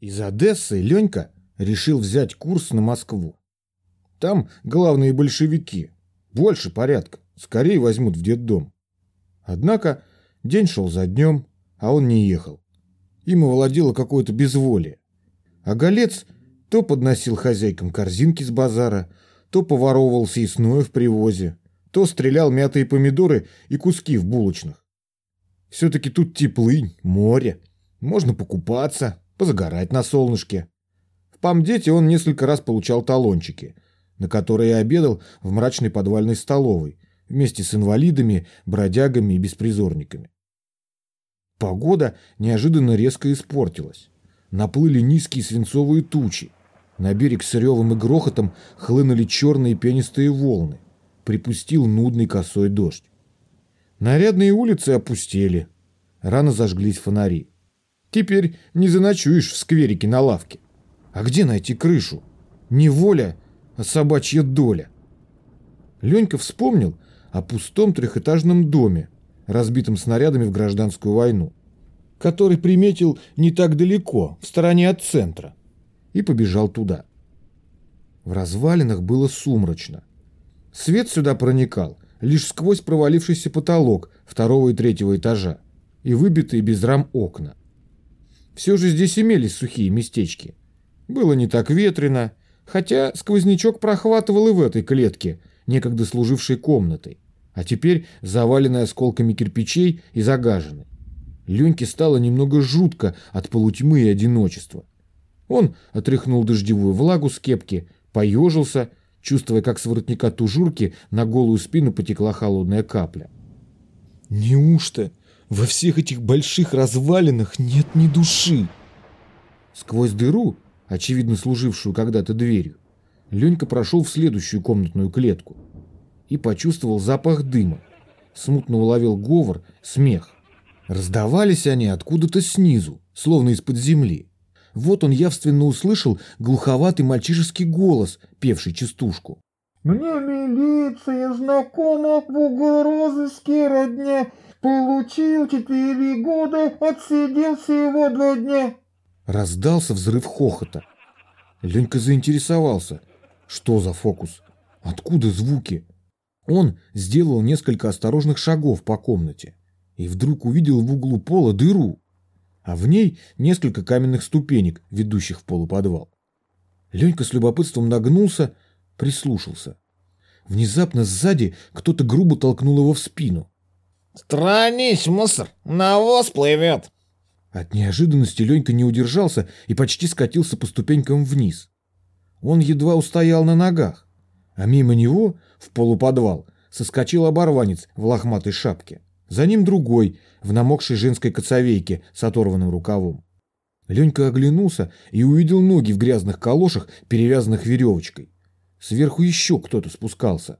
Из Одессы Ленька решил взять курс на Москву. Там главные большевики. Больше порядка. Скорее возьмут в детдом. Однако день шел за днем, а он не ехал. Им овладело какое-то безволие. А Голец то подносил хозяйкам корзинки с базара, то поворовывал съестное в привозе, то стрелял мятые помидоры и куски в булочных. Все-таки тут теплынь, море. Можно покупаться, позагорать на солнышке. В Памдете он несколько раз получал талончики, на которые обедал в мрачной подвальной столовой, вместе с инвалидами, бродягами и беспризорниками. Погода неожиданно резко испортилась. Наплыли низкие свинцовые тучи. На берег с ревом и грохотом хлынули черные пенистые волны. Припустил нудный косой дождь. Нарядные улицы опустели. Рано зажглись фонари. Теперь не заночуешь в скверике на лавке. А где найти крышу? Не воля, а собачья доля. Ленька вспомнил о пустом трехэтажном доме, разбитом снарядами в гражданскую войну, который приметил не так далеко, в стороне от центра, и побежал туда. В развалинах было сумрачно. Свет сюда проникал лишь сквозь провалившийся потолок второго и третьего этажа и выбитые без рам окна. Все же здесь имелись сухие местечки. Было не так ветрено, хотя сквознячок прохватывал и в этой клетке, некогда служившей комнатой, а теперь заваленной осколками кирпичей и загаженной. Леньке стало немного жутко от полутьмы и одиночества. Он отряхнул дождевую влагу с кепки, поежился, чувствуя, как с воротника тужурки на голую спину потекла холодная капля. «Неужто во всех этих больших развалинах нет ни души?» Сквозь дыру, очевидно служившую когда-то дверью, Ленька прошел в следующую комнатную клетку и почувствовал запах дыма. Смутно уловил говор, смех. Раздавались они откуда-то снизу, словно из-под земли. Вот он явственно услышал глуховатый мальчишеский голос, певший частушку. «Мне милиция знакома в угрозыске родня. Получил четыре года, отсидел всего два дня». Раздался взрыв хохота. Ленька заинтересовался. Что за фокус? Откуда звуки? Он сделал несколько осторожных шагов по комнате и вдруг увидел в углу пола дыру, а в ней несколько каменных ступенек, ведущих в полуподвал. Ленька с любопытством нагнулся, прислушался. Внезапно сзади кто-то грубо толкнул его в спину. «Странись, мусор, навоз плывет!» От неожиданности Ленька не удержался и почти скатился по ступенькам вниз. Он едва устоял на ногах, а мимо него, в полуподвал, соскочил оборванец в лохматой шапке. За ним другой, в намокшей женской коцовейке с оторванным рукавом. Ленька оглянулся и увидел ноги в грязных калошах, перевязанных веревочкой. Сверху еще кто-то спускался.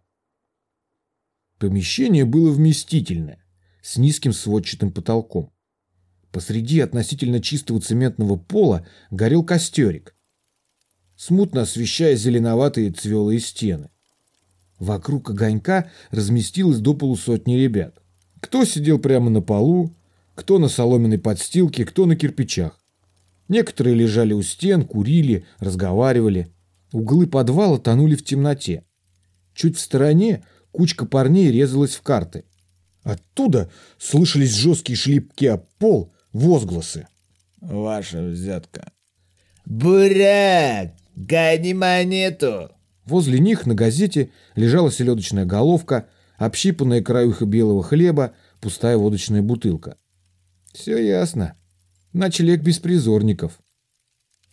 Помещение было вместительное, с низким сводчатым потолком. Посреди относительно чистого цементного пола горел костерик, смутно освещая зеленоватые цвелые стены. Вокруг огонька разместилось до полусотни ребят. Кто сидел прямо на полу, кто на соломенной подстилке, кто на кирпичах. Некоторые лежали у стен, курили, разговаривали. Углы подвала тонули в темноте. Чуть в стороне кучка парней резалась в карты. Оттуда слышались жесткие шлепки об пол, возгласы. «Ваша взятка». «Бурят! Гони монету!» Возле них на газете лежала селедочная головка, общипанная краюха белого хлеба, пустая водочная бутылка. Все ясно. Ночлег беспризорников.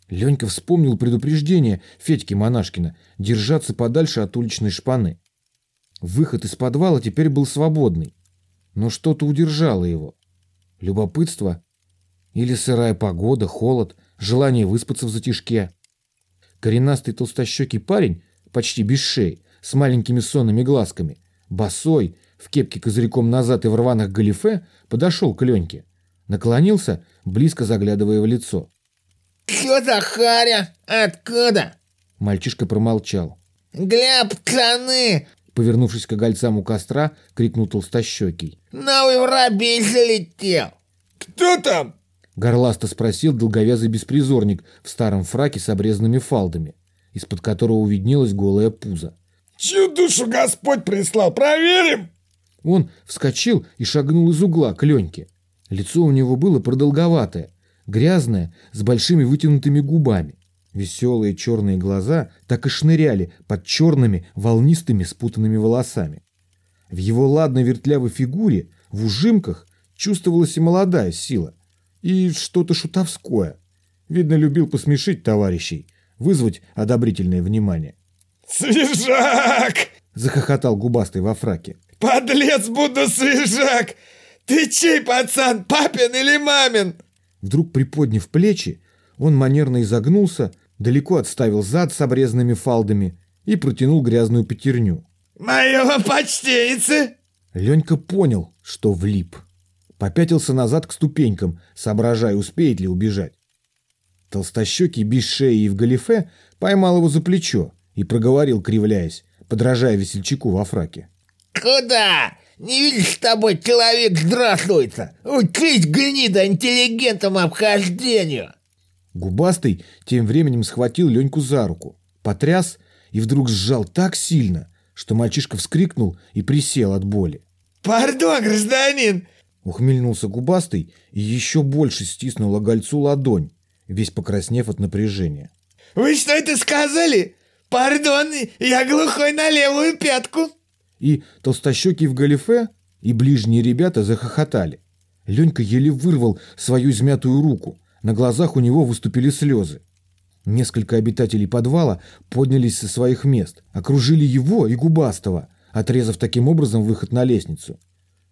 Ленька вспомнил предупреждение Федьки Монашкина держаться подальше от уличной шпаны. Выход из подвала теперь был свободный, но что-то удержало его. Любопытство или сырая погода, холод, желание выспаться в затишке. Коренастый толстощекий парень, почти без шеи, с маленькими сонными глазками, босой, в кепке козырьком назад и в рваных галифе, подошел к Леньке. Наклонился, близко заглядывая в лицо. «Кто за харя? Откуда?» Мальчишка промолчал. «Гля, пацаны!» Повернувшись к огольцам у костра, крикнул толстощекий. «Новый воробей залетел!» «Кто там?» Горласто спросил долговязый беспризорник в старом фраке с обрезанными фалдами, из-под которого виднелась голая пузо. Чью душу Господь прислал? Проверим!» Он вскочил и шагнул из угла к Леньке. Лицо у него было продолговатое, грязное, с большими вытянутыми губами. Веселые черные глаза так и шныряли под черными волнистыми спутанными волосами. В его ладной вертлявой фигуре, в ужимках, чувствовалась и молодая сила, и что-то шутовское. Видно, любил посмешить товарищей, вызвать одобрительное внимание. «Свежак!» — захохотал губастый во фраке. «Подлец буду свежак! Ты чей пацан, папин или мамин?» Вдруг приподняв плечи, он манерно изогнулся, далеко отставил зад с обрезанными фалдами и протянул грязную пятерню. «Моего почтенницы!» Ленька понял, что влип. Попятился назад к ступенькам, соображая, успеет ли убежать. Толстощекий без шеи и в галифе поймал его за плечо и проговорил, кривляясь, подражая весельчаку во фраке. Куда? Не видишь, с тобой человек здравствуется. Учись, гнида, интеллигентам обхождению. Губастый тем временем схватил Леньку за руку, потряс и вдруг сжал так сильно, что мальчишка вскрикнул и присел от боли. «Пардон, гражданин!» Ухмельнулся губастый и еще больше стиснул огольцу ладонь, весь покраснев от напряжения. «Вы что это сказали? Пардон, я глухой на левую пятку!» И толстощекий в галифе, и ближние ребята захохотали. Ленька еле вырвал свою измятую руку. На глазах у него выступили слезы. Несколько обитателей подвала поднялись со своих мест, окружили его и Губастого, отрезав таким образом выход на лестницу.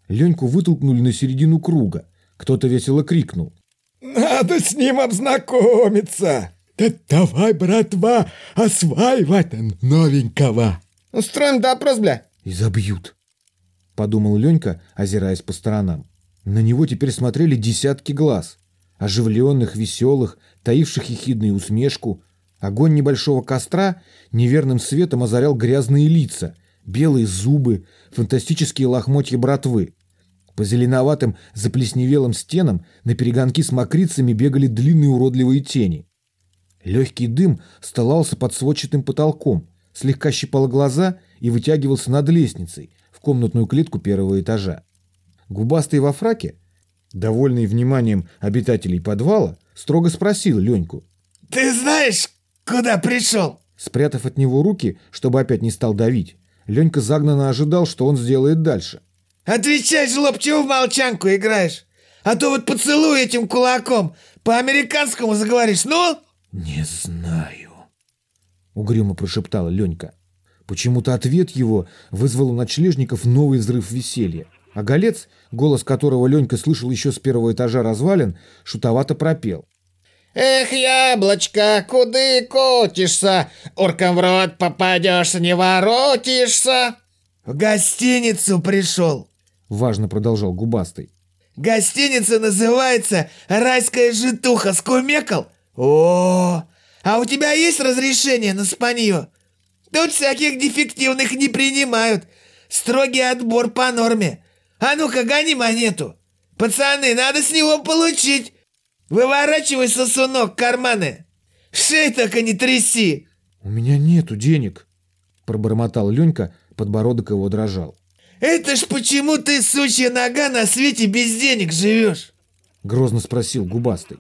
Леньку вытолкнули на середину круга. Кто-то весело крикнул. «Надо с ним обзнакомиться!» «Да давай, братва, осваивать новенького!» «Устроим допрос, бля!» «И забьют!» — подумал Ленька, озираясь по сторонам. На него теперь смотрели десятки глаз. Оживленных, веселых, таивших ехидную усмешку. Огонь небольшого костра неверным светом озарял грязные лица, белые зубы, фантастические лохмотья братвы. По зеленоватым заплесневелым стенам на перегонки с мокрицами бегали длинные уродливые тени. Легкий дым столался под сводчатым потолком, слегка щипал глаза и вытягивался над лестницей в комнатную клетку первого этажа. Губастый во фраке, довольный вниманием обитателей подвала, строго спросил Леньку. «Ты знаешь, куда пришел?» Спрятав от него руки, чтобы опять не стал давить, Ленька загнанно ожидал, что он сделает дальше. «Отвечай, жлоб, чего в молчанку играешь? А то вот поцелуй этим кулаком, по-американскому заговоришь, ну?» «Не знаю», — угрюмо прошептала Ленька. Почему-то ответ его вызвал у ночлежников новый взрыв веселья. А Голец, голос которого Ленька слышал еще с первого этажа развалин, шутовато пропел. Эх, яблочко, куды котишься? Орком в рот попадешь, не воротишься. «В гостиницу пришел!» — важно продолжал Губастый. «Гостиница называется «Райская житуха». Скумекал? О, а у тебя есть разрешение на спанье? Тут всяких дефективных не принимают. Строгий отбор по норме. А ну-ка, гони монету. Пацаны, надо с него получить. Выворачивай сосунок карманы. Шей так и не тряси. «У меня нету денег», — пробормотал Ленька, подбородок его дрожал. Это ж почему ты, сучья нога, на свете без денег живешь? Грозно спросил Губастый.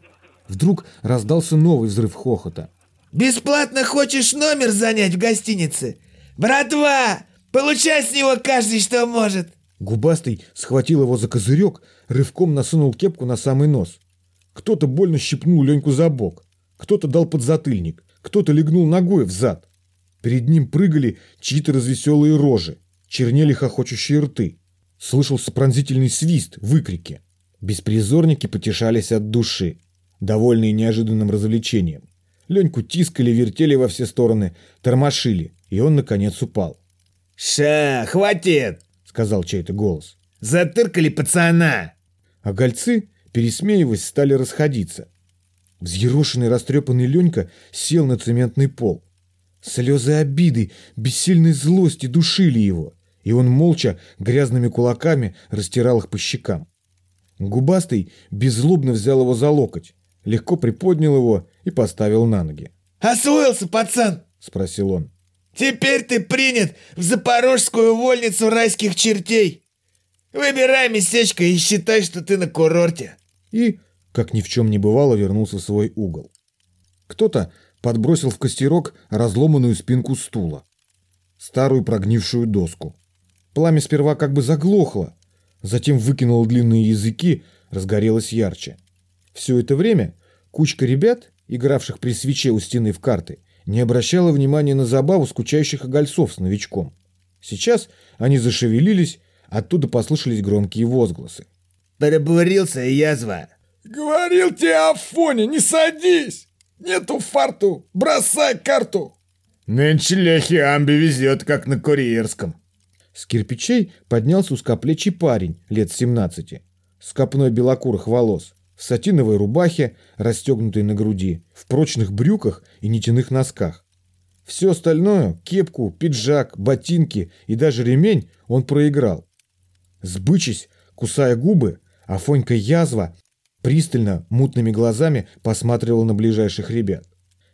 Вдруг раздался новый взрыв хохота. Бесплатно хочешь номер занять в гостинице? Братва, получай с него каждый, что может. Губастый схватил его за козырек, рывком насунул кепку на самый нос. Кто-то больно щипнул Леньку за бок, кто-то дал подзатыльник, кто-то легнул ногой в зад. Перед ним прыгали чьи-то развеселые рожи, чернели хохочущие рты. Слышался пронзительный свист, выкрики. Беспризорники потешались от души, довольные неожиданным развлечением. Леньку тискали, вертели во все стороны, тормошили, и он, наконец, упал. «Ша, хватит!» — сказал чей-то голос. «Затыркали пацана!» А гольцы, пересмеиваясь, стали расходиться. Взъерошенный растрепанный Ленька сел на цементный пол. Слезы обиды, бессильной злости душили его, и он молча грязными кулаками растирал их по щекам. Губастый беззлобно взял его за локоть, легко приподнял его и поставил на ноги. «Освоился, пацан!» — спросил он. «Теперь ты принят в запорожскую вольницу райских чертей. Выбирай местечко и считай, что ты на курорте». И, как ни в чем не бывало, вернулся в свой угол. Кто-то подбросил в костерок разломанную спинку стула, старую прогнившую доску. Пламя сперва как бы заглохло, затем выкинуло длинные языки, разгорелось ярче. Все это время кучка ребят, игравших при свече у стены в карты, не обращала внимания на забаву скучающих огольцов с новичком. Сейчас они зашевелились, оттуда послышались громкие возгласы. «Пробурился, язва!» «Говорил тебе, Афоня, не садись! Нету фарту, бросай карту!» «Нынче лехи амби везет, как на курьерском!» С кирпичей поднялся узкоплечий парень лет 17, с копной белокурых волос, в сатиновой рубахе, расстегнутой на груди, в прочных брюках и нитяных носках. Все остальное – кепку, пиджак, ботинки и даже ремень – он проиграл. Сбычись, кусая губы, Афонька язва пристально, мутными глазами посматривал на ближайших ребят.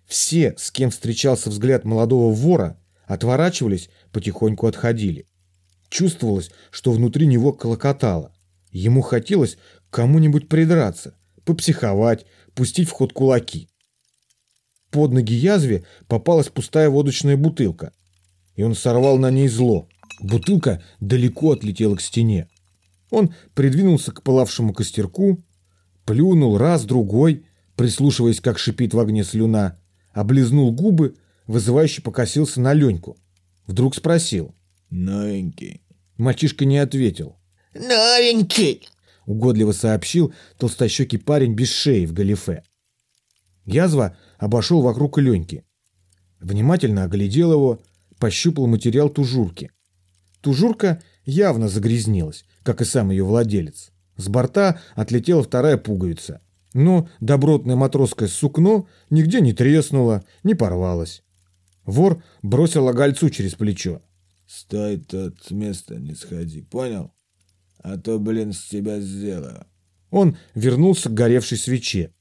Все, с кем встречался взгляд молодого вора, отворачивались, потихоньку отходили. Чувствовалось, что внутри него колокотало. Ему хотелось кому-нибудь придраться, попсиховать, пустить в ход кулаки. Под ноги язве попалась пустая водочная бутылка, и он сорвал на ней зло. Бутылка далеко отлетела к стене. Он придвинулся к пылавшему костерку, плюнул раз, другой, прислушиваясь, как шипит в огне слюна, облизнул губы, вызывающе покосился на Леньку. Вдруг спросил. «Новенький». Мальчишка не ответил. «Новенький!» — угодливо сообщил толстощекий парень без шеи в галифе. Язва обошел вокруг Леньки. Внимательно оглядел его, пощупал материал тужурки. Тужурка явно загрязнилась, как и сам ее владелец. С борта отлетела вторая пуговица. Но добротное матросское сукно нигде не треснуло, не порвалось. Вор бросил огольцу через плечо. Стой тут с места не сходи, понял? А то, блин, с тебя сделаю. Он вернулся к горевшей свече.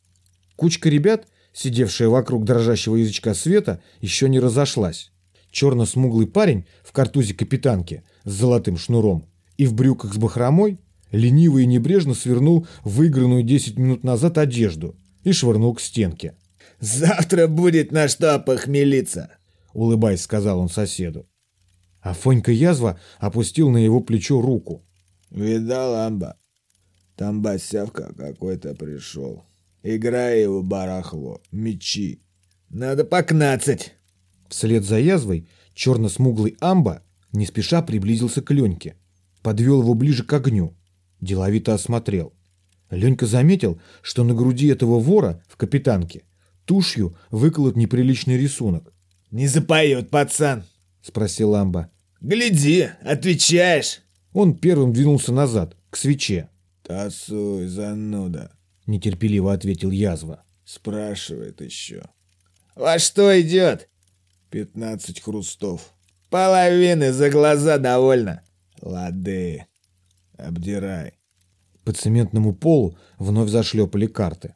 Кучка ребят, сидевшая вокруг дрожащего язычка света, еще не разошлась. Черно-смуглый парень в картузе капитанки с золотым шнуром и в брюках с бахромой лениво и небрежно свернул выигранную 10 минут назад одежду и швырнул к стенке. «Завтра будет на что похмелиться!» — улыбаясь, сказал он соседу. А Фонька язва опустил на его плечо руку. Видал, Амба? Там басявка какой-то пришел. Играй его барахло, мечи. Надо покнацать. Вслед за язвой черно-смуглый Амба не спеша приблизился к Леньке. Подвел его ближе к огню. Деловито осмотрел. Ленька заметил, что на груди этого вора в капитанке тушью выколот неприличный рисунок. «Не запоет, пацан!» — спросил Амба. «Гляди, отвечаешь!» Он первым двинулся назад, к свече. «Тасуй, зануда!» — нетерпеливо ответил язва. «Спрашивает еще». «Во что идет?» «Пятнадцать хрустов». «Половины за глаза довольно». «Лады, обдирай». По цементному полу вновь зашлепали карты.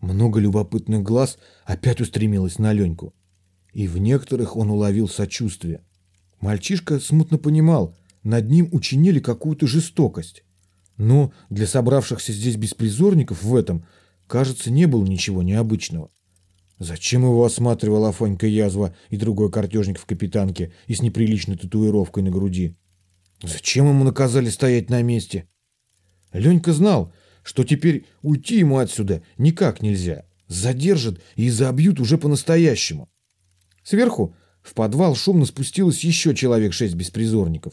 Много любопытных глаз опять устремилось на Леньку. И в некоторых он уловил сочувствие. Мальчишка смутно понимал, над ним учинили какую-то жестокость. Но для собравшихся здесь беспризорников в этом, кажется, не было ничего необычного. Зачем его осматривал Афонька Язва и другой картежник в капитанке и с неприличной татуировкой на груди? Зачем ему наказали стоять на месте? Ленька знал, что теперь уйти ему отсюда никак нельзя. Задержат и забьют уже по-настоящему. Сверху в подвал шумно спустилось еще человек шесть беспризорников.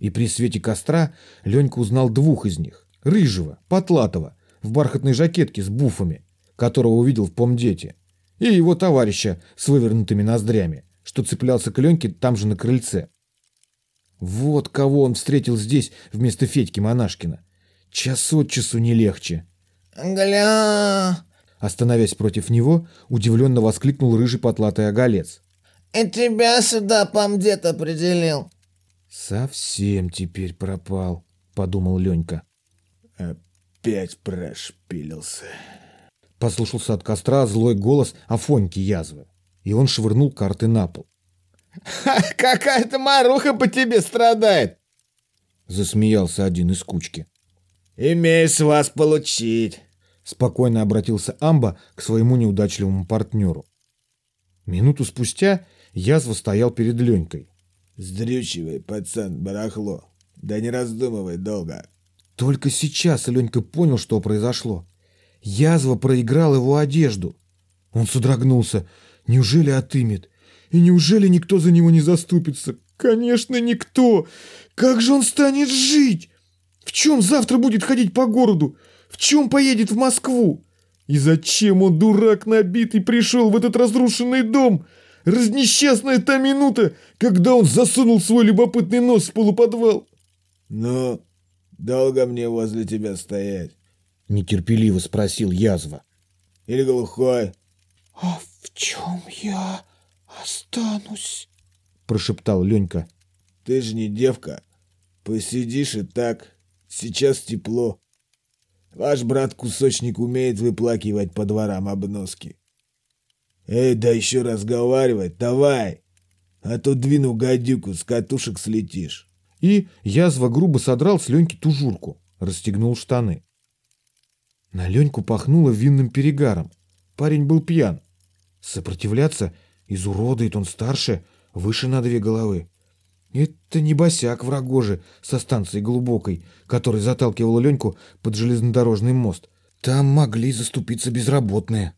И при свете костра Ленька узнал двух из них. Рыжего, потлатого, в бархатной жакетке с буфами, которого увидел в помдете, и его товарища с вывернутыми ноздрями, что цеплялся к Леньке там же на крыльце. Вот кого он встретил здесь вместо Федьки Монашкина. Час от часу не легче. «Гля!» Остановясь против него, удивленно воскликнул рыжий потлатый оголец. «И тебя сюда помдет определил!» «Совсем теперь пропал», — подумал Ленька. Опять прошпилился. Послушался от костра злой голос Афоньки язвы. И он швырнул карты на пол. Какая-то маруха по тебе страдает. Засмеялся один из кучки. Имей с вас получить. Спокойно обратился Амба к своему неудачливому партнеру. Минуту спустя язва стоял перед Ленькой. Сдрючивай, пацан, барахло. Да не раздумывай долго. Только сейчас Ленька понял, что произошло. Язва проиграл его одежду. Он содрогнулся. Неужели отымет? И неужели никто за него не заступится? Конечно, никто! Как же он станет жить? В чем завтра будет ходить по городу? В чем поедет в Москву? И зачем он, дурак набитый, пришел в этот разрушенный дом? Разнесчастная та минута, когда он засунул свой любопытный нос в полуподвал. Ну, долго мне возле тебя стоять? Нетерпеливо спросил язва. Или глухой? А в чем я останусь? Прошептал Ленька. Ты же не девка. Посидишь и так. Сейчас тепло. Ваш брат-кусочник умеет выплакивать по дворам обноски. Эй, да еще разговаривать, давай! А то двину гадюку, с катушек слетишь. И язва грубо содрал с Леньки тужурку, расстегнул штаны. На Леньку пахнуло винным перегаром. Парень был пьян. Сопротивляться изуродует он старше, выше на две головы. Это не босяк в Рогоже со станции Глубокой, который заталкивал Леньку под железнодорожный мост. Там могли заступиться безработные.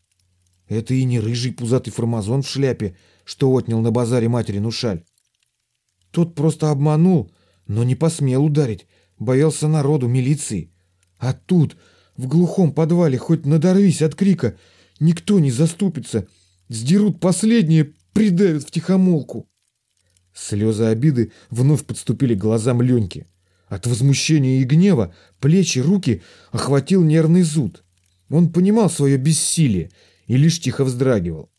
Это и не рыжий пузатый формазон в шляпе, что отнял на базаре материну шаль. Тот просто обманул, но не посмел ударить, боялся народу, милиции. А тут, в глухом подвале, хоть надорвись от крика, никто не заступится, сдерут последнее, придавят в тихомолку. Слезы обиды вновь подступили к глазам Леньки. От возмущения и гнева плечи, руки охватил нервный зуд. Он понимал свое бессилие и лишь тихо вздрагивал.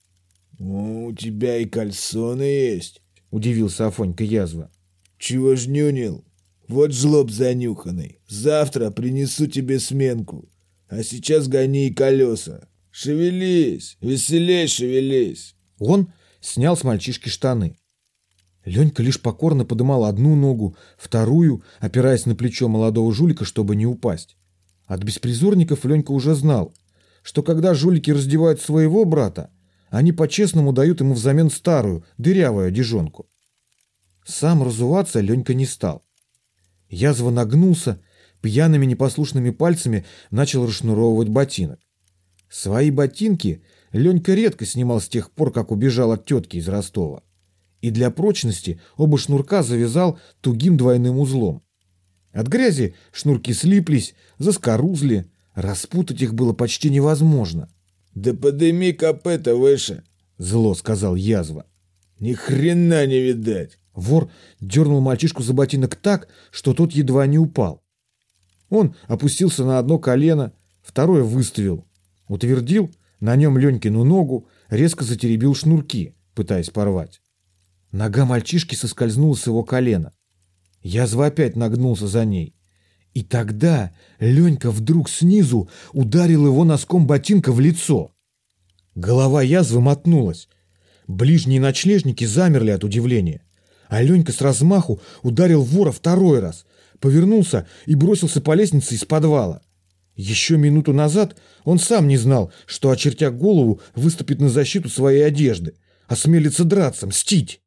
«У тебя и кальсоны есть», — удивился Афонька язва. «Чего ж нюнил? Вот жлоб занюханный. Завтра принесу тебе сменку. А сейчас гони и колеса. Шевелись, веселей шевелись». Он снял с мальчишки штаны. Ленька лишь покорно подымал одну ногу, вторую, опираясь на плечо молодого жулика, чтобы не упасть. От беспризорников Ленька уже знал, что когда жулики раздевают своего брата, они по-честному дают ему взамен старую, дырявую одежонку. Сам разуваться Ленька не стал. Язва нагнулся, пьяными непослушными пальцами начал расшнуровывать ботинок. Свои ботинки Ленька редко снимал с тех пор, как убежал от тетки из Ростова и для прочности оба шнурка завязал тугим двойным узлом. От грязи шнурки слиплись, заскорузли, распутать их было почти невозможно. «Да подыми копыта выше!» — зло сказал язва. «Ни хрена не видать!» Вор дернул мальчишку за ботинок так, что тот едва не упал. Он опустился на одно колено, второе выставил, утвердил на нем Ленькину ногу, резко затеребил шнурки, пытаясь порвать. Нога мальчишки соскользнула с его колена. Язва опять нагнулся за ней. И тогда Ленька вдруг снизу ударил его носком ботинка в лицо. Голова язвы мотнулась. Ближние ночлежники замерли от удивления. А Ленька с размаху ударил вора второй раз, повернулся и бросился по лестнице из подвала. Еще минуту назад он сам не знал, что, очертя голову, выступит на защиту своей одежды, осмелится драться, мстить.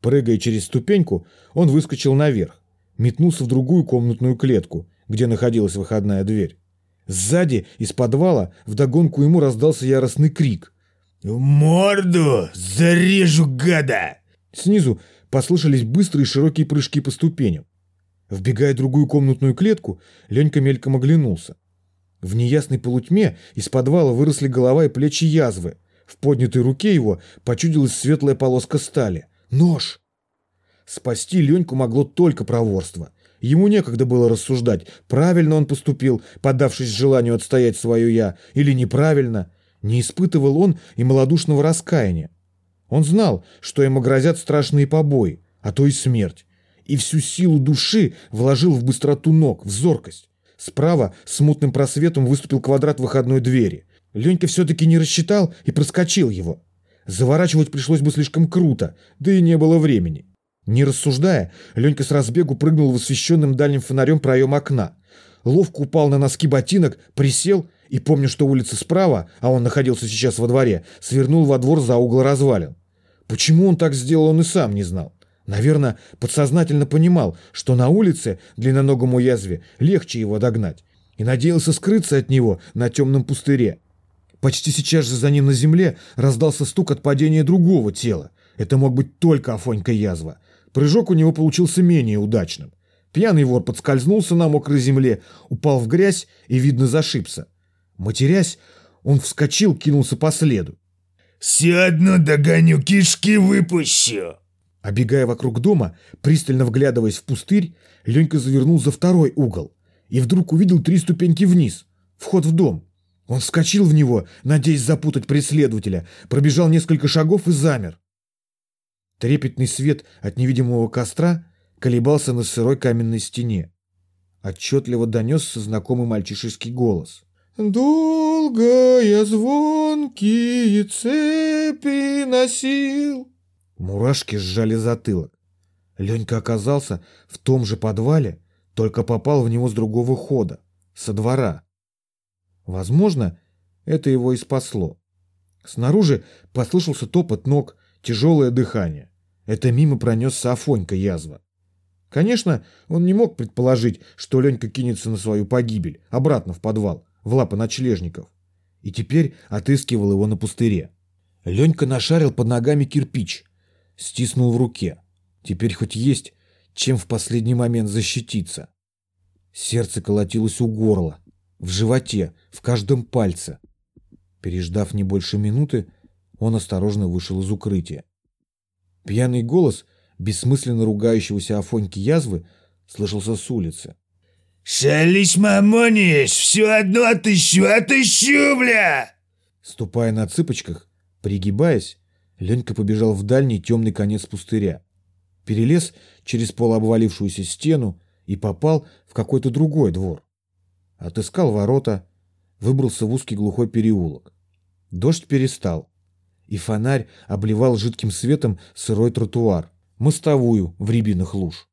Прыгая через ступеньку, он выскочил наверх, метнулся в другую комнатную клетку, где находилась выходная дверь. Сзади, из подвала, вдогонку ему раздался яростный крик. «В морду! Зарежу, гада!» Снизу послышались быстрые широкие прыжки по ступеням. Вбегая в другую комнатную клетку, Ленька мельком оглянулся. В неясной полутьме из подвала выросли голова и плечи язвы. В поднятой руке его почудилась светлая полоска стали. Нож! Спасти Леньку могло только проворство. Ему некогда было рассуждать, правильно он поступил, поддавшись желанию отстоять свое «я», или неправильно. Не испытывал он и малодушного раскаяния. Он знал, что ему грозят страшные побои, а то и смерть. И всю силу души вложил в быстроту ног, в зоркость. Справа с мутным просветом выступил квадрат выходной двери. Ленька все-таки не рассчитал и проскочил его. Заворачивать пришлось бы слишком круто, да и не было времени. Не рассуждая, Ленька с разбегу прыгнул в освещенным дальним фонарем проем окна. Ловко упал на носки ботинок, присел и, помня, что улица справа, а он находился сейчас во дворе, свернул во двор за угол развалин. Почему он так сделал, он и сам не знал. Наверное, подсознательно понимал, что на улице длинноногому язве легче его догнать, и надеялся скрыться от него на темном пустыре. Почти сейчас же за ним на земле раздался стук от падения другого тела. Это мог быть только Афонька язва. Прыжок у него получился менее удачным. Пьяный вор подскользнулся на мокрой земле, упал в грязь и, видно, зашибся. Матерясь, он вскочил, кинулся по следу. «Все одно догоню, кишки выпущу!» Обегая вокруг дома, пристально вглядываясь в пустырь, Ленька завернул за второй угол и вдруг увидел три ступеньки вниз. Вход в дом. Он вскочил в него, надеясь запутать преследователя, пробежал несколько шагов и замер. Трепетный свет от невидимого костра колебался на сырой каменной стене. Отчетливо донесся знакомый мальчишеский голос. Долго я звонкие цепи носил. Мурашки сжали затылок. Ленька оказался в том же подвале, только попал в него с другого хода, со двора. Возможно, это его и спасло. Снаружи послышался топот ног, тяжелое дыхание. Это мимо пронесся Афонька язва. Конечно, он не мог предположить, что Ленька кинется на свою погибель, обратно в подвал, в лапы ночлежников. И теперь отыскивал его на пустыре. Ленька нашарил под ногами кирпич, стиснул в руке. Теперь хоть есть, чем в последний момент защититься. Сердце колотилось у горла, в животе, в каждом пальце. Переждав не больше минуты, он осторожно вышел из укрытия. Пьяный голос бессмысленно ругающегося Афоньки язвы слышался с улицы. «Шалишь, мамонишь, все одно отыщу, отыщу, бля!» Ступая на цыпочках, пригибаясь, Ленька побежал в дальний темный конец пустыря. Перелез через полуобвалившуюся стену и попал в какой-то другой двор. Отыскал ворота, выбрался в узкий глухой переулок. Дождь перестал, и фонарь обливал жидким светом сырой тротуар, мостовую в рябинах луж.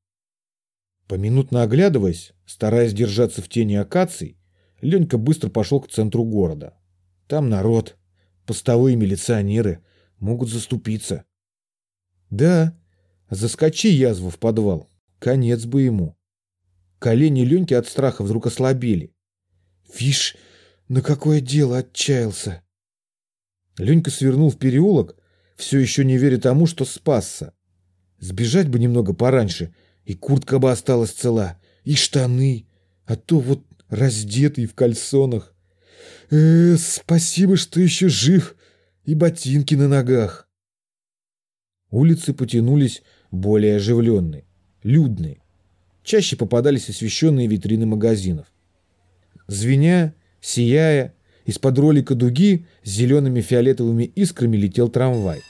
Поминутно оглядываясь, стараясь держаться в тени акаций, Ленька быстро пошел к центру города. Там народ, постовые милиционеры могут заступиться. Да, заскочи язву в подвал, конец бы ему. Колени Леньки от страха вдруг ослабели. Вишь, на какое дело отчаялся. Ленька свернул в переулок, все еще не веря тому, что спасся. Сбежать бы немного пораньше, и куртка бы осталась цела, и штаны, а то вот раздетый в кальсонах. Э, спасибо, что еще жив, и ботинки на ногах. Улицы потянулись более оживленные, людные. Чаще попадались освещенные витрины магазинов. Звеня, сияя, из-под ролика дуги с зелеными фиолетовыми искрами летел трамвай.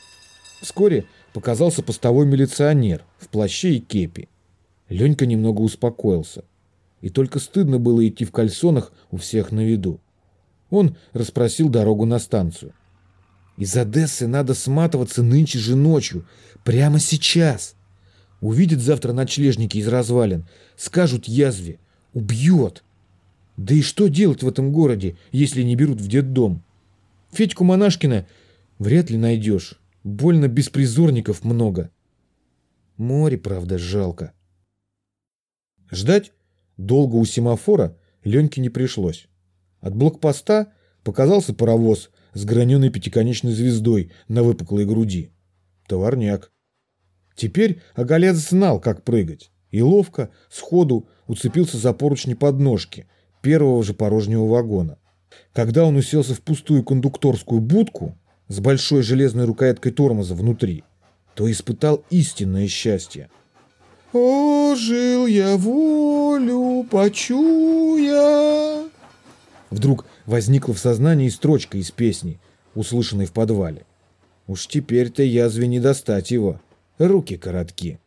Вскоре показался постовой милиционер в плаще и кепи. Ленька немного успокоился. И только стыдно было идти в кальсонах у всех на виду. Он расспросил дорогу на станцию. Из Одессы надо сматываться нынче же ночью, прямо сейчас. Увидят завтра ночлежники из развалин, скажут язве, убьет. Да и что делать в этом городе, если не берут в детдом? Федьку Монашкина вряд ли найдешь. Больно беспризорников много. Море, правда, жалко. Ждать долго у семафора Леньке не пришлось. От блокпоста показался паровоз с граненой пятиконечной звездой на выпуклой груди. Товарняк. Теперь Оголец знал, как прыгать, и ловко, сходу уцепился за поручни подножки первого же порожнего вагона. Когда он уселся в пустую кондукторскую будку с большой железной рукояткой тормоза внутри, то испытал истинное счастье. Ожил я волю, почуя. Вдруг возникла в сознании строчка из песни, услышанной в подвале. Уж теперь-то язве не достать его, руки коротки.